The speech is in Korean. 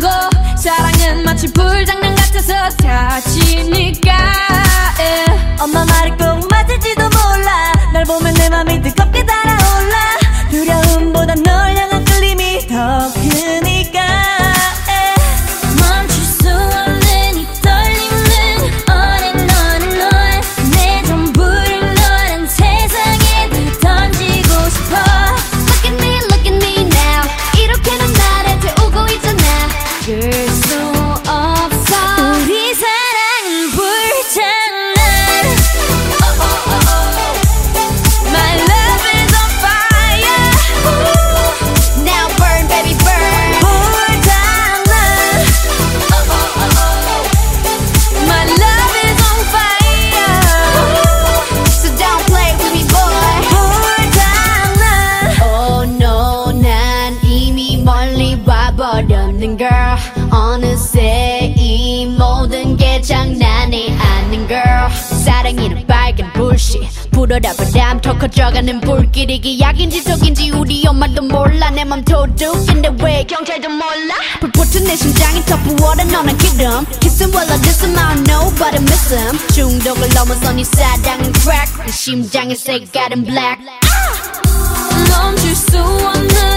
하고 사랑은 마치 불장난 같아서 다치니까 yeah. 엄마 말을 이는 빨간 불씨. 불어라 바람 더 커져가는 불길이 기약인지 속인지 우리 엄마도 몰라. 내 맘 도둑인데 왜 경찰도 몰라? 불붙은 내 심장이 더 부어라 너는 기름. Kiss him while I diss him I don't know but I miss him 중독을 넘어서 네 사랑은 crack. 내 심장의 색깔은 black. 멈출 수 없는 이